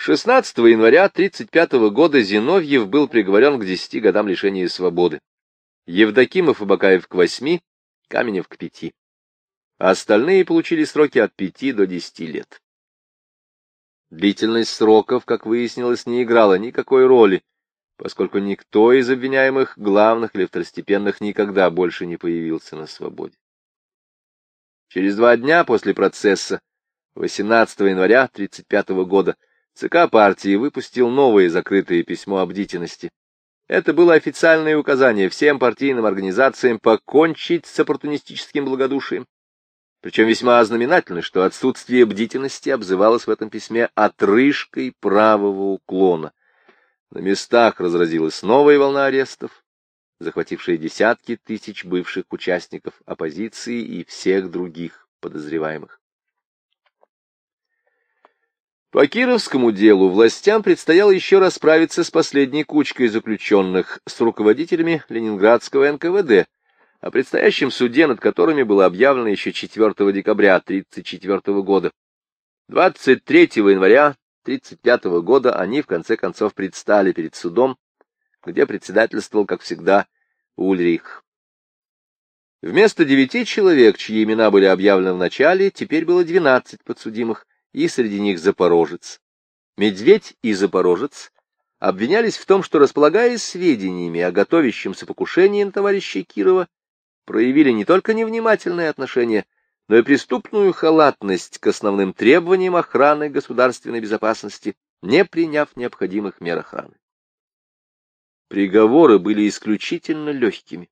16 января 1935 года Зиновьев был приговорен к 10 годам лишения свободы. Евдокимов и Бакаев к 8, Каменев к 5. Остальные получили сроки от 5 до 10 лет. Длительность сроков, как выяснилось, не играла никакой роли, поскольку никто из обвиняемых, главных или второстепенных, никогда больше не появился на свободе. Через два дня после процесса, 18 января 1935 года, ЦК партии выпустил новое закрытое письмо о бдительности. Это было официальное указание всем партийным организациям покончить с оппортунистическим благодушием. Причем весьма знаменательно, что отсутствие бдительности обзывалось в этом письме отрыжкой правого уклона. На местах разразилась новая волна арестов, захватившая десятки тысяч бывших участников оппозиции и всех других подозреваемых. По Кировскому делу властям предстояло еще расправиться с последней кучкой заключенных, с руководителями Ленинградского НКВД, о предстоящем суде, над которыми было объявлено еще 4 декабря 1934 года. 23 января 1935 года они, в конце концов, предстали перед судом, где председательствовал, как всегда, Ульрих. Вместо девяти человек, чьи имена были объявлены в начале, теперь было двенадцать подсудимых, и среди них Запорожец. Медведь и Запорожец обвинялись в том, что, располагая сведениями о готовящемся покушении на товарища Кирова, проявили не только невнимательное отношение, но и преступную халатность к основным требованиям охраны государственной безопасности, не приняв необходимых мер охраны. Приговоры были исключительно легкими.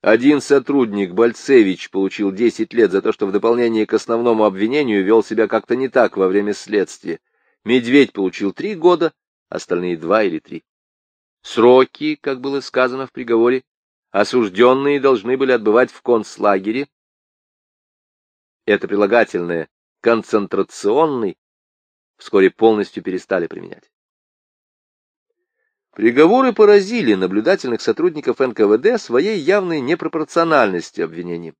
Один сотрудник, Бальцевич, получил 10 лет за то, что в дополнение к основному обвинению вел себя как-то не так во время следствия. Медведь получил 3 года, остальные 2 или 3. Сроки, как было сказано в приговоре, осужденные должны были отбывать в концлагере. Это прилагательное «концентрационный» вскоре полностью перестали применять. Приговоры поразили наблюдательных сотрудников НКВД своей явной непропорциональностью обвинений.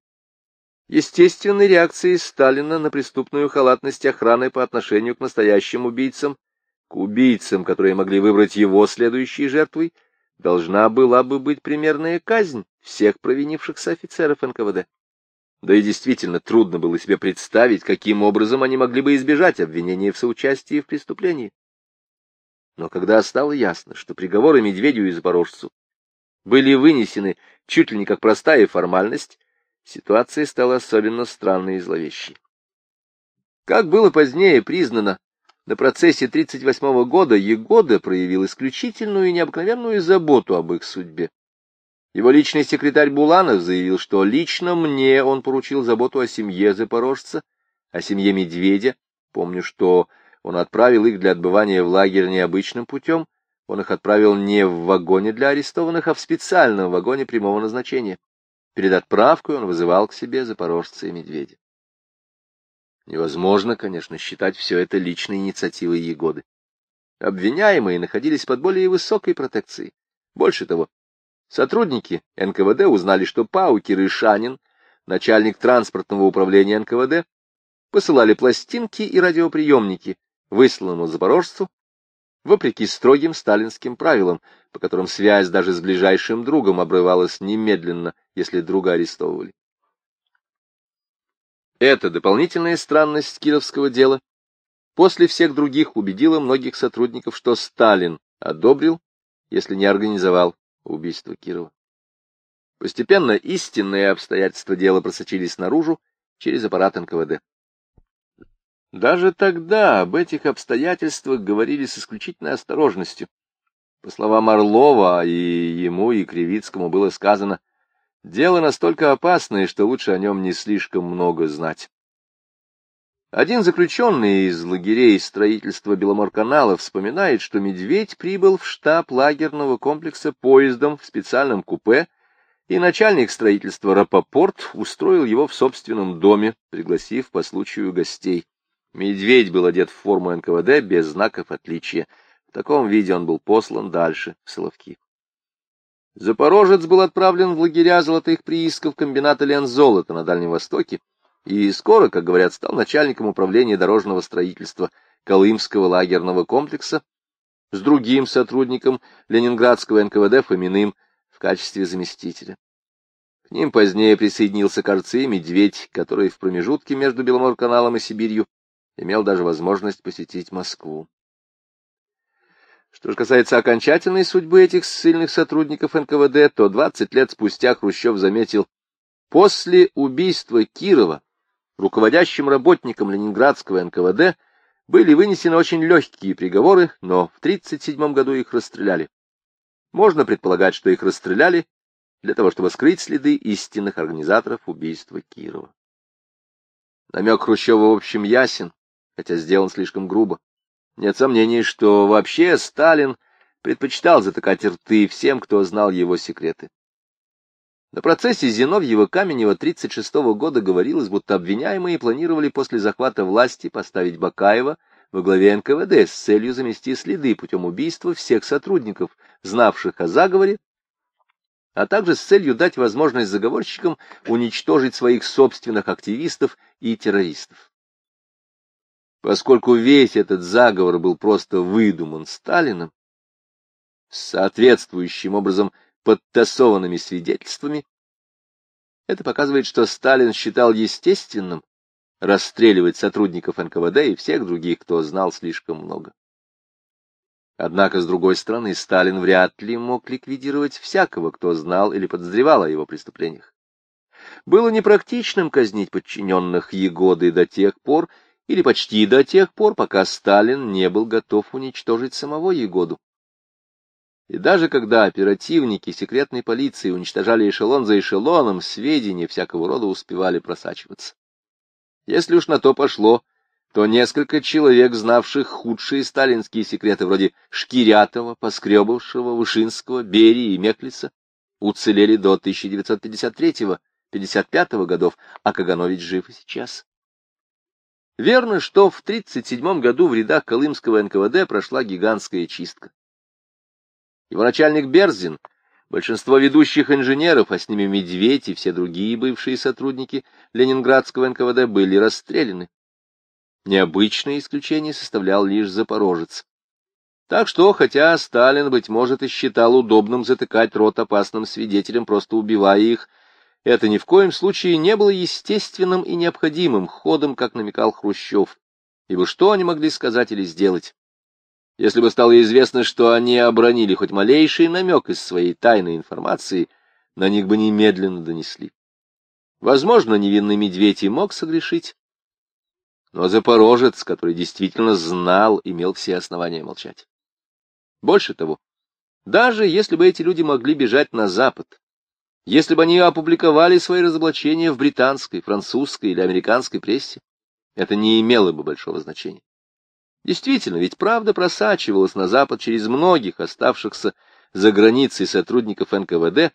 Естественной реакцией Сталина на преступную халатность охраны по отношению к настоящим убийцам, к убийцам, которые могли выбрать его следующей жертвой, должна была бы быть примерная казнь всех провинившихся офицеров НКВД. Да и действительно трудно было себе представить, каким образом они могли бы избежать обвинения в соучастии в преступлении. Но когда стало ясно, что приговоры Медведю и Запорожцу были вынесены чуть ли не как простая формальность, ситуация стала особенно странной и зловещей. Как было позднее признано, на процессе 1938 года Егода проявил исключительную и необыкновенную заботу об их судьбе. Его личный секретарь Буланов заявил, что лично мне он поручил заботу о семье запорожца, о семье Медведя. Помню, что он отправил их для отбывания в лагерь необычным путем, он их отправил не в вагоне для арестованных, а в специальном вагоне прямого назначения. Перед отправкой он вызывал к себе запорожца и медведя. Невозможно, конечно, считать все это личной инициативой Егоды. Обвиняемые находились под более высокой протекцией. Больше того, сотрудники НКВД узнали, что Паукер и Шанин, начальник транспортного управления НКВД, посылали пластинки и радиоприемники высланному запорожцу, вопреки строгим сталинским правилам, по которым связь даже с ближайшим другом обрывалась немедленно, если друга арестовывали. Эта дополнительная странность кировского дела после всех других убедила многих сотрудников, что Сталин одобрил, если не организовал убийство Кирова. Постепенно истинные обстоятельства дела просочились наружу через аппарат НКВД. Даже тогда об этих обстоятельствах говорили с исключительной осторожностью. По словам Орлова, и ему, и Кривицкому было сказано, дело настолько опасное, что лучше о нем не слишком много знать. Один заключенный из лагерей строительства Беломорканала вспоминает, что Медведь прибыл в штаб лагерного комплекса поездом в специальном купе, и начальник строительства Рапопорт устроил его в собственном доме, пригласив по случаю гостей. Медведь был одет в форму НКВД без знаков отличия. В таком виде он был послан дальше, в Соловки. Запорожец был отправлен в лагеря золотых приисков комбината Лензолота на Дальнем Востоке и скоро, как говорят, стал начальником управления дорожного строительства, Колымского лагерного комплекса, с другим сотрудником Ленинградского НКВД Фоминым в качестве заместителя. К ним позднее присоединился Корцы Медведь, который в промежутке между Беломор-каналом и Сибирью имел даже возможность посетить Москву. Что же касается окончательной судьбы этих ссыльных сотрудников НКВД, то 20 лет спустя Хрущев заметил, после убийства Кирова руководящим работникам Ленинградского НКВД были вынесены очень легкие приговоры, но в 1937 году их расстреляли. Можно предполагать, что их расстреляли для того, чтобы скрыть следы истинных организаторов убийства Кирова. Намек Хрущева, в общем, ясен, хотя сделан слишком грубо. Нет сомнений, что вообще Сталин предпочитал затыкать рты всем, кто знал его секреты. На процессе Зиновьева-Каменева 1936 года говорилось, будто обвиняемые планировали после захвата власти поставить Бакаева во главе НКВД с целью замести следы путем убийства всех сотрудников, знавших о заговоре а также с целью дать возможность заговорщикам уничтожить своих собственных активистов и террористов. Поскольку весь этот заговор был просто выдуман Сталином, соответствующим образом подтасованными свидетельствами, это показывает, что Сталин считал естественным расстреливать сотрудников НКВД и всех других, кто знал слишком много. Однако, с другой стороны, Сталин вряд ли мог ликвидировать всякого, кто знал или подозревал о его преступлениях. Было непрактичным казнить подчиненных Егоды до тех пор, или почти до тех пор, пока Сталин не был готов уничтожить самого Егоду. И даже когда оперативники секретной полиции уничтожали эшелон за эшелоном, сведения всякого рода успевали просачиваться. Если уж на то пошло, то несколько человек, знавших худшие сталинские секреты, вроде Шкирятова, Поскребовшего, Вышинского, Берии и Меклиса, уцелели до 1953-55 годов, а Каганович жив и сейчас. Верно, что в 1937 году в рядах Колымского НКВД прошла гигантская чистка. Его начальник Берзин, большинство ведущих инженеров, а с ними Медведь и все другие бывшие сотрудники Ленинградского НКВД были расстреляны. Необычное исключение составлял лишь Запорожец. Так что, хотя Сталин, быть может, и считал удобным затыкать рот опасным свидетелям, просто убивая их, это ни в коем случае не было естественным и необходимым ходом, как намекал Хрущев. Ибо что они могли сказать или сделать? Если бы стало известно, что они обронили хоть малейший намек из своей тайной информации, на них бы немедленно донесли. Возможно, невинный медведь и мог согрешить, но Запорожец, который действительно знал, имел все основания молчать. Больше того, даже если бы эти люди могли бежать на Запад, если бы они опубликовали свои разоблачения в британской, французской или американской прессе, это не имело бы большого значения. Действительно, ведь правда просачивалась на Запад через многих оставшихся за границей сотрудников НКВД,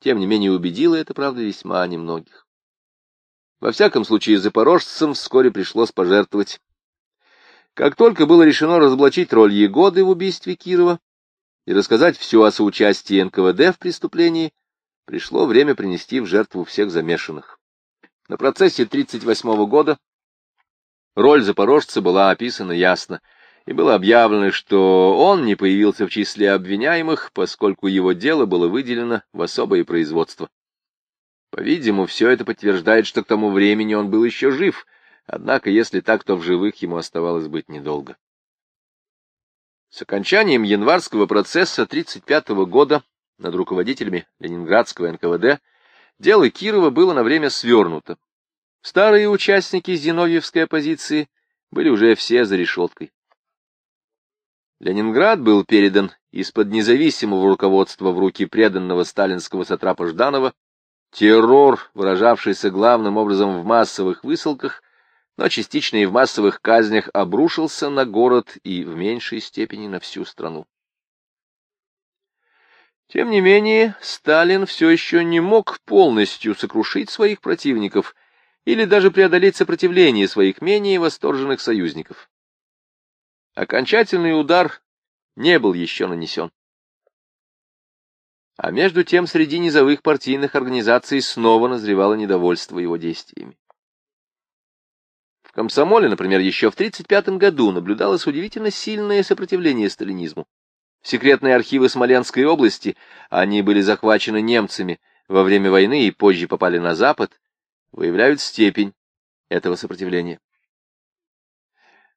тем не менее убедила эта правда весьма немногих. Во всяком случае, запорожцам вскоре пришлось пожертвовать. Как только было решено разоблачить роль Егоды в убийстве Кирова и рассказать все о соучастии НКВД в преступлении, пришло время принести в жертву всех замешанных. На процессе 1938 года роль запорожца была описана ясно, и было объявлено, что он не появился в числе обвиняемых, поскольку его дело было выделено в особое производство. По-видимому, все это подтверждает, что к тому времени он был еще жив, однако, если так, то в живых ему оставалось быть недолго. С окончанием январского процесса 1935 года над руководителями Ленинградского НКВД дело Кирова было на время свернуто. Старые участники зиновьевской оппозиции были уже все за решеткой. Ленинград был передан из-под независимого руководства в руки преданного сталинского сатрапа Жданова Террор, выражавшийся главным образом в массовых высылках, но частично и в массовых казнях, обрушился на город и в меньшей степени на всю страну. Тем не менее, Сталин все еще не мог полностью сокрушить своих противников или даже преодолеть сопротивление своих менее восторженных союзников. Окончательный удар не был еще нанесен. А между тем среди низовых партийных организаций снова назревало недовольство его действиями. В комсомоле, например, еще в 1935 году наблюдалось удивительно сильное сопротивление сталинизму. Секретные архивы Смоленской области, они были захвачены немцами во время войны и позже попали на Запад, выявляют степень этого сопротивления.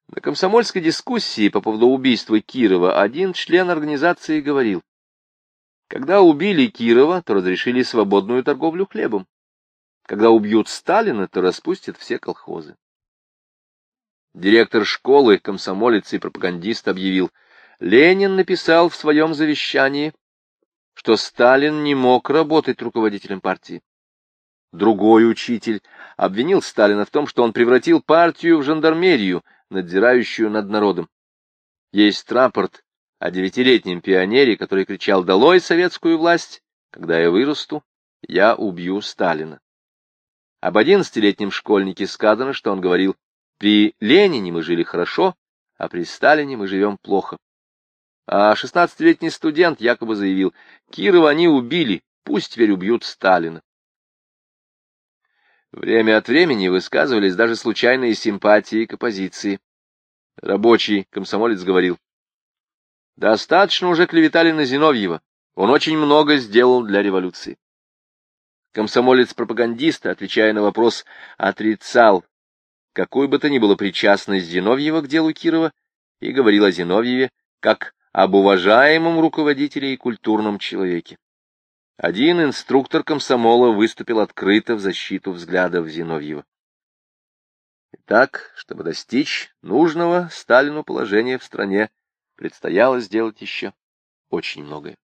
На комсомольской дискуссии по поводу убийства Кирова один член организации говорил, когда убили Кирова, то разрешили свободную торговлю хлебом. Когда убьют Сталина, то распустят все колхозы. Директор школы, комсомолец и пропагандист объявил, Ленин написал в своем завещании, что Сталин не мог работать руководителем партии. Другой учитель обвинил Сталина в том, что он превратил партию в жандармерию, надзирающую над народом. Есть рапорт о девятилетнем пионере, который кричал «Долой советскую власть! Когда я вырасту, я убью Сталина». Об одиннадцатилетнем школьнике сказано, что он говорил «При Ленине мы жили хорошо, а при Сталине мы живем плохо». А шестнадцатилетний студент якобы заявил «Кирова они убили, пусть теперь убьют Сталина». Время от времени высказывались даже случайные симпатии к оппозиции. Рабочий комсомолец говорил, «Достаточно уже клеветали на Зиновьева, он очень много сделал для революции». Комсомолец-пропагандист, отвечая на вопрос, отрицал какую бы то ни было причастность Зиновьева к делу Кирова и говорил о Зиновьеве как об уважаемом руководителе и культурном человеке. Один инструктор комсомола выступил открыто в защиту взглядов Зиновьева. Итак, чтобы достичь нужного Сталину положения в стране, предстояло сделать еще очень многое.